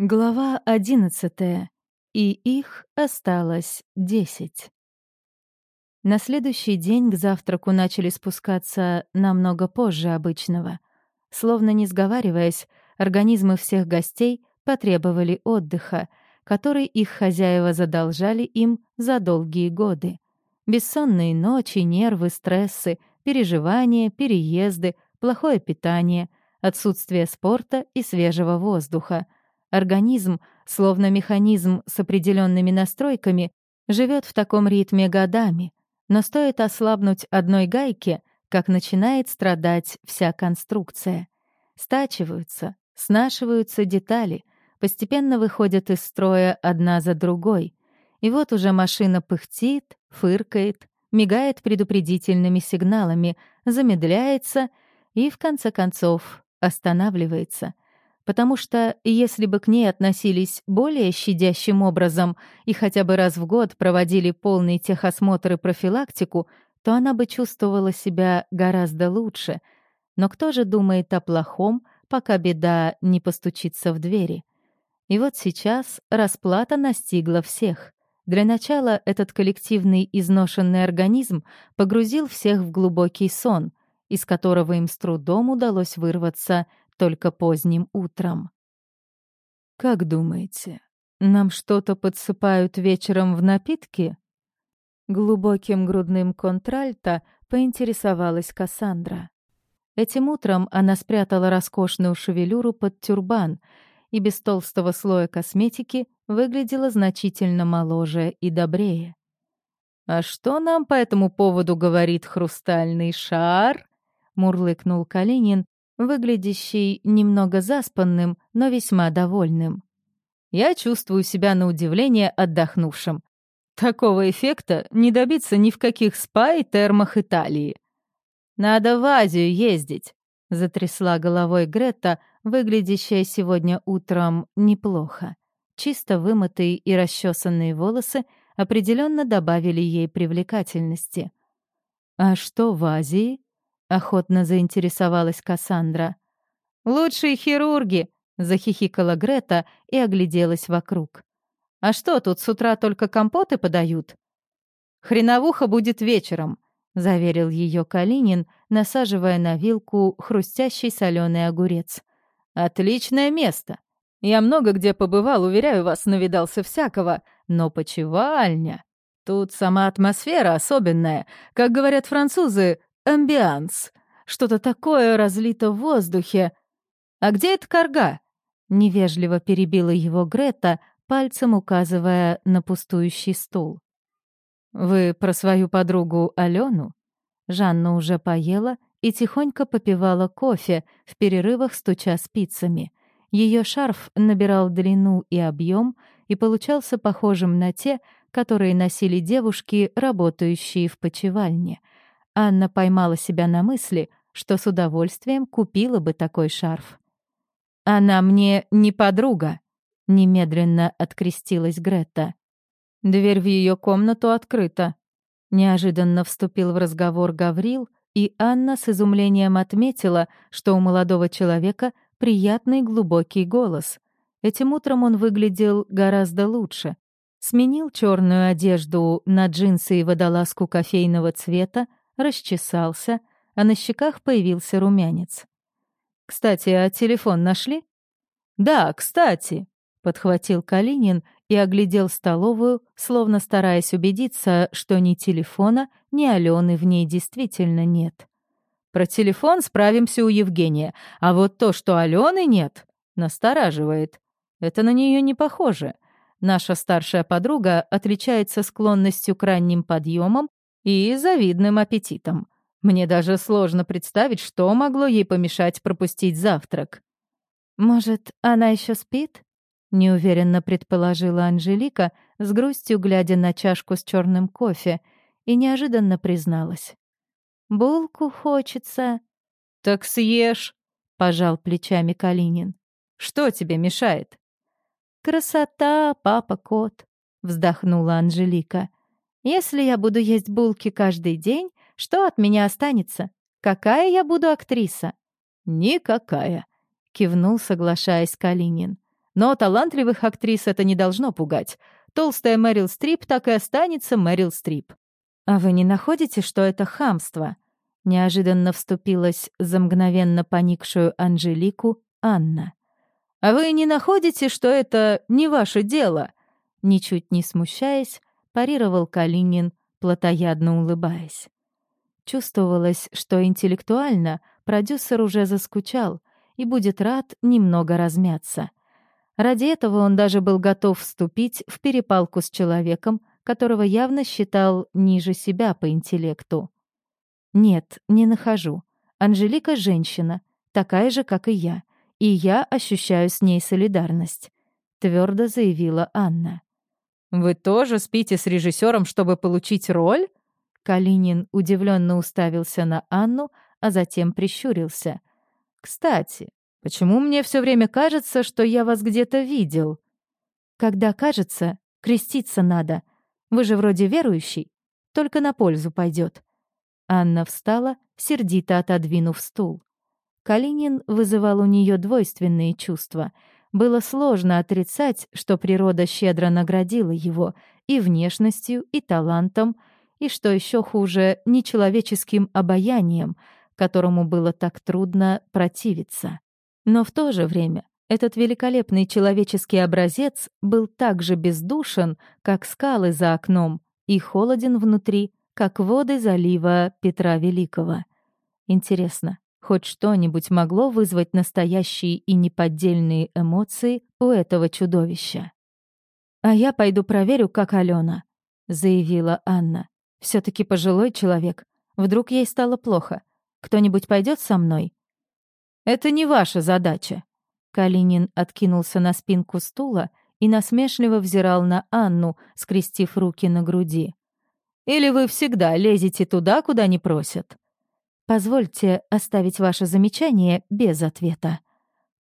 Глава одиннадцатая. И их осталось десять. На следующий день к завтраку начали спускаться намного позже обычного. Словно не сговариваясь, организмы всех гостей потребовали отдыха, который их хозяева задолжали им за долгие годы. Бессонные ночи, нервы, стрессы, переживания, переезды, плохое питание, отсутствие спорта и свежего воздуха — Организм, словно механизм с определенными настройками, живет в таком ритме годами, но стоит ослабнуть одной гайке, как начинает страдать вся конструкция. Стачиваются, снашиваются детали, постепенно выходят из строя одна за другой. И вот уже машина пыхтит, фыркает, мигает предупредительными сигналами, замедляется и, в конце концов, останавливается — потому что если бы к ней относились более щадящим образом и хотя бы раз в год проводили полный техосмотр и профилактику, то она бы чувствовала себя гораздо лучше. Но кто же думает о плохом, пока беда не постучится в двери? И вот сейчас расплата настигла всех. Для начала этот коллективный изношенный организм погрузил всех в глубокий сон, из которого им с трудом удалось вырваться только поздним утром. «Как думаете, нам что-то подсыпают вечером в напитки?» Глубоким грудным контральто поинтересовалась Кассандра. Этим утром она спрятала роскошную шевелюру под тюрбан и без толстого слоя косметики выглядела значительно моложе и добрее. «А что нам по этому поводу говорит хрустальный шар?» — мурлыкнул Калинин, выглядящий немного заспанным, но весьма довольным. Я чувствую себя на удивление отдохнувшим. Такого эффекта не добиться ни в каких спа и термах Италии. «Надо в Азию ездить», — затрясла головой Грета, выглядящая сегодня утром неплохо. Чисто вымытые и расчесанные волосы определенно добавили ей привлекательности. «А что в Азии?» — охотно заинтересовалась Кассандра. «Лучшие хирурги!» — захихикала Грета и огляделась вокруг. «А что, тут с утра только компоты подают?» «Хреновуха будет вечером», — заверил ее Калинин, насаживая на вилку хрустящий соленый огурец. «Отличное место. Я много где побывал, уверяю вас, навидался всякого, но почевальня. Тут сама атмосфера особенная. Как говорят французы, амбианс. Что-то такое разлито в воздухе. А где эта корга? Невежливо перебила его Грета, пальцем указывая на пустующий стул. «Вы про свою подругу Алену?» Жанна уже поела и тихонько попивала кофе, в перерывах стуча спицами. Ее шарф набирал длину и объем и получался похожим на те, которые носили девушки, работающие в почевальне — Анна поймала себя на мысли, что с удовольствием купила бы такой шарф. «Она мне не подруга», — немедленно открестилась Грета. Дверь в ее комнату открыта. Неожиданно вступил в разговор Гаврил, и Анна с изумлением отметила, что у молодого человека приятный глубокий голос. Этим утром он выглядел гораздо лучше. Сменил черную одежду на джинсы и водолазку кофейного цвета, расчесался, а на щеках появился румянец. «Кстати, а телефон нашли?» «Да, кстати», — подхватил Калинин и оглядел столовую, словно стараясь убедиться, что ни телефона, ни Алены в ней действительно нет. «Про телефон справимся у Евгения, а вот то, что Алены нет, настораживает. Это на нее не похоже. Наша старшая подруга отличается склонностью к ранним подъемам и завидным аппетитом. Мне даже сложно представить, что могло ей помешать пропустить завтрак. «Может, она еще спит?» — неуверенно предположила Анжелика, с грустью глядя на чашку с черным кофе, и неожиданно призналась. «Булку хочется». «Так съешь», — пожал плечами Калинин. «Что тебе мешает?» «Красота, папа-кот», — вздохнула Анжелика. Если я буду есть булки каждый день, что от меня останется? Какая я буду актриса? Никакая, кивнул, соглашаясь Калинин. Но талантливых актрис это не должно пугать. Толстая Мэрил Стрип так и останется Мэрил Стрип. А вы не находите, что это хамство? Неожиданно вступилась за мгновенно поникшую Анжелику Анна. А вы не находите, что это не ваше дело? Ничуть не смущаясь, парировал Калинин, плотоядно улыбаясь. Чувствовалось, что интеллектуально продюсер уже заскучал и будет рад немного размяться. Ради этого он даже был готов вступить в перепалку с человеком, которого явно считал ниже себя по интеллекту. «Нет, не нахожу. Анжелика — женщина, такая же, как и я, и я ощущаю с ней солидарность», — твердо заявила Анна. «Вы тоже спите с режиссером, чтобы получить роль?» Калинин удивленно уставился на Анну, а затем прищурился. «Кстати, Почему мне все время кажется, что я вас где-то видел? Когда кажется, креститься надо. Вы же вроде верующий. Только на пользу пойдет. Анна встала, сердито отодвинув стул. Калинин вызывал у нее двойственные чувства. Было сложно отрицать, что природа щедро наградила его и внешностью, и талантом, и, что еще хуже, нечеловеческим обаянием, которому было так трудно противиться. Но в то же время этот великолепный человеческий образец был так же бездушен, как скалы за окном, и холоден внутри, как воды залива Петра Великого. Интересно, хоть что-нибудь могло вызвать настоящие и неподдельные эмоции у этого чудовища? «А я пойду проверю, как Алена», — заявила Анна. все таки пожилой человек. Вдруг ей стало плохо. Кто-нибудь пойдет со мной?» Это не ваша задача». Калинин откинулся на спинку стула и насмешливо взирал на Анну, скрестив руки на груди. «Или вы всегда лезете туда, куда не просят?» «Позвольте оставить ваше замечание без ответа».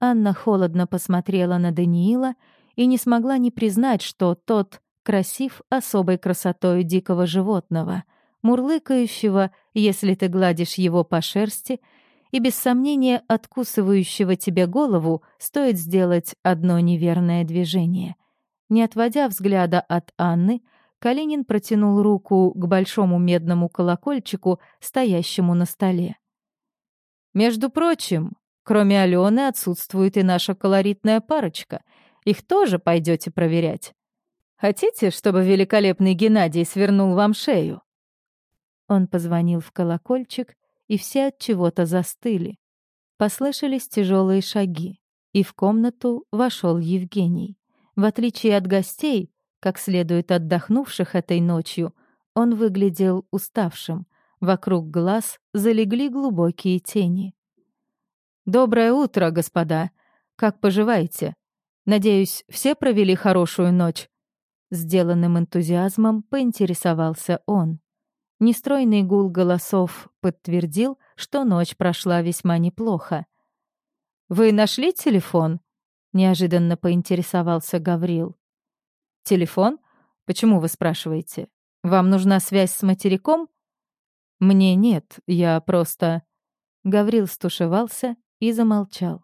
Анна холодно посмотрела на Даниила и не смогла не признать, что тот красив особой красотой дикого животного, мурлыкающего, если ты гладишь его по шерсти — и без сомнения откусывающего тебе голову стоит сделать одно неверное движение. Не отводя взгляда от Анны, Калинин протянул руку к большому медному колокольчику, стоящему на столе. «Между прочим, кроме Алены отсутствует и наша колоритная парочка. Их тоже пойдете проверять. Хотите, чтобы великолепный Геннадий свернул вам шею?» Он позвонил в колокольчик, и все от чего-то застыли. Послышались тяжелые шаги, и в комнату вошел Евгений. В отличие от гостей, как следует отдохнувших этой ночью, он выглядел уставшим. Вокруг глаз залегли глубокие тени. «Доброе утро, господа! Как поживаете? Надеюсь, все провели хорошую ночь?» Сделанным энтузиазмом поинтересовался он. Нестройный гул голосов подтвердил, что ночь прошла весьма неплохо. «Вы нашли телефон?» — неожиданно поинтересовался Гаврил. «Телефон? Почему вы спрашиваете? Вам нужна связь с материком?» «Мне нет, я просто...» Гаврил стушевался и замолчал.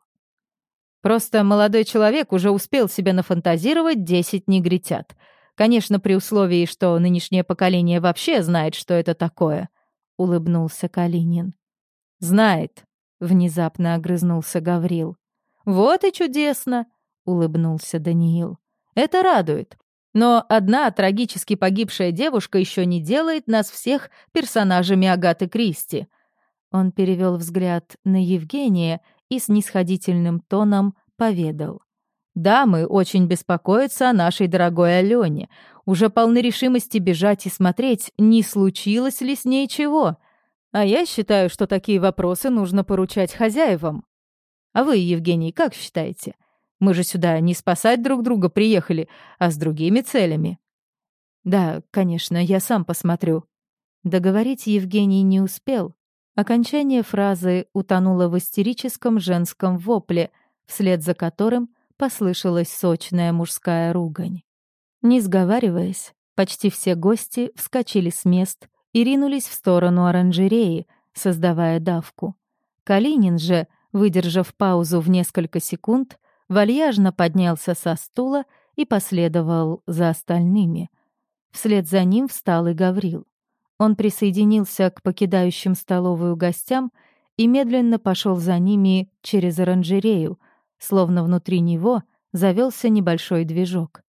«Просто молодой человек уже успел себе нафантазировать десять негритят. Конечно, при условии, что нынешнее поколение вообще знает, что это такое», — улыбнулся Калинин. «Знает», — внезапно огрызнулся Гаврил. «Вот и чудесно», — улыбнулся Даниил. «Это радует. Но одна трагически погибшая девушка еще не делает нас всех персонажами Агаты Кристи». Он перевел взгляд на Евгения и с нисходительным тоном поведал. Дамы очень беспокоятся о нашей дорогой Алене. Уже полны решимости бежать и смотреть, не случилось ли с ней чего. А я считаю, что такие вопросы нужно поручать хозяевам. А вы, Евгений, как считаете? Мы же сюда не спасать друг друга приехали, а с другими целями. Да, конечно, я сам посмотрю. Договорить Евгений не успел. Окончание фразы утонуло в истерическом женском вопле, вслед за которым послышалась сочная мужская ругань. Не сговариваясь, почти все гости вскочили с мест и ринулись в сторону оранжереи, создавая давку. Калинин же, выдержав паузу в несколько секунд, вальяжно поднялся со стула и последовал за остальными. Вслед за ним встал и Гаврил. Он присоединился к покидающим столовую гостям и медленно пошел за ними через оранжерею, словно внутри него завелся небольшой движок.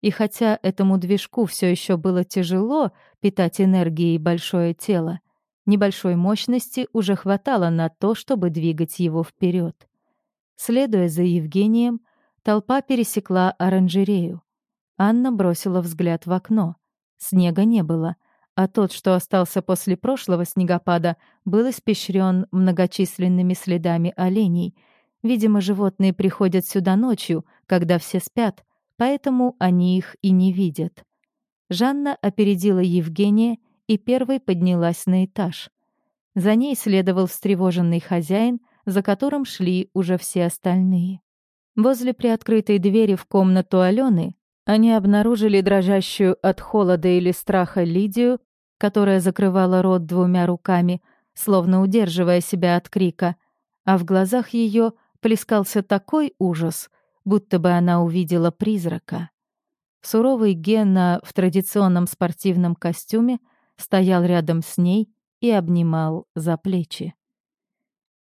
И хотя этому движку все еще было тяжело питать энергией большое тело, небольшой мощности уже хватало на то, чтобы двигать его вперед. Следуя за Евгением, толпа пересекла оранжерею. Анна бросила взгляд в окно. Снега не было, а тот, что остался после прошлого снегопада, был испещрен многочисленными следами оленей. Видимо, животные приходят сюда ночью, когда все спят, поэтому они их и не видят. Жанна опередила Евгения и первой поднялась на этаж. За ней следовал встревоженный хозяин, за которым шли уже все остальные. Возле приоткрытой двери в комнату Алены они обнаружили дрожащую от холода или страха Лидию, которая закрывала рот двумя руками, словно удерживая себя от крика, а в глазах ее плескался такой ужас, будто бы она увидела призрака. Суровый Гена в традиционном спортивном костюме стоял рядом с ней и обнимал за плечи.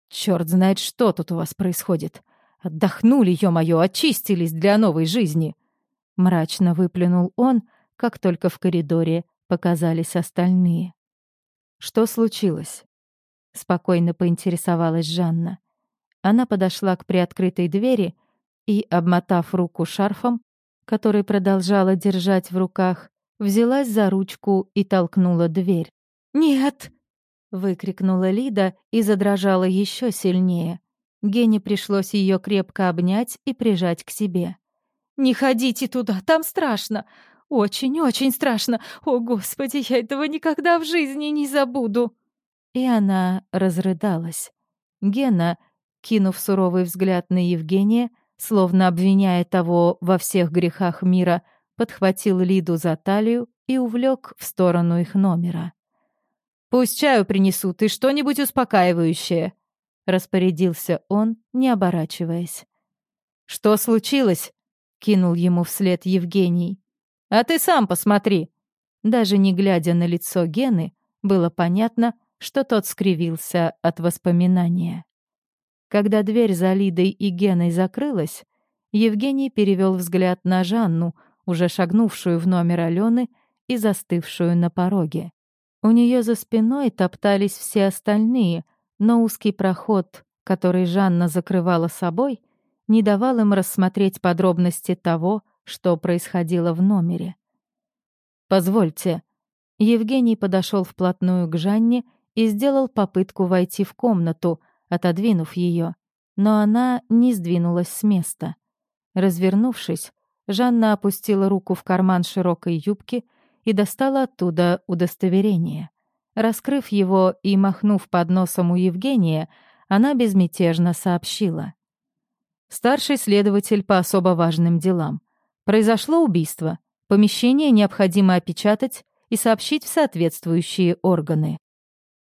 «Чёрт знает, что тут у вас происходит. Отдохнули, ё-моё, очистились для новой жизни!» Мрачно выплюнул он, как только в коридоре показались остальные. «Что случилось?» Спокойно поинтересовалась Жанна. Она подошла к приоткрытой двери и, обмотав руку шарфом, который продолжала держать в руках, взялась за ручку и толкнула дверь. «Нет!» — выкрикнула Лида и задрожала еще сильнее. Гене пришлось ее крепко обнять и прижать к себе. «Не ходите туда, там страшно! Очень-очень страшно! О, Господи, я этого никогда в жизни не забуду!» И она разрыдалась. Гена, кинув суровый взгляд на Евгения, словно обвиняя того во всех грехах мира, подхватил Лиду за талию и увлек в сторону их номера. «Пусть чаю принесут и что-нибудь успокаивающее», — распорядился он, не оборачиваясь. «Что случилось?» — кинул ему вслед Евгений. «А ты сам посмотри». Даже не глядя на лицо Гены, было понятно, что тот скривился от воспоминания. Когда дверь за Лидой и Геной закрылась, Евгений перевел взгляд на Жанну, уже шагнувшую в номер Алены и застывшую на пороге. У нее за спиной топтались все остальные, но узкий проход, который Жанна закрывала собой, не давал им рассмотреть подробности того, что происходило в номере. «Позвольте». Евгений подошел вплотную к Жанне и сделал попытку войти в комнату, отодвинув ее, но она не сдвинулась с места. Развернувшись, Жанна опустила руку в карман широкой юбки и достала оттуда удостоверение. Раскрыв его и махнув под носом у Евгения, она безмятежно сообщила. «Старший следователь по особо важным делам. Произошло убийство. Помещение необходимо опечатать и сообщить в соответствующие органы».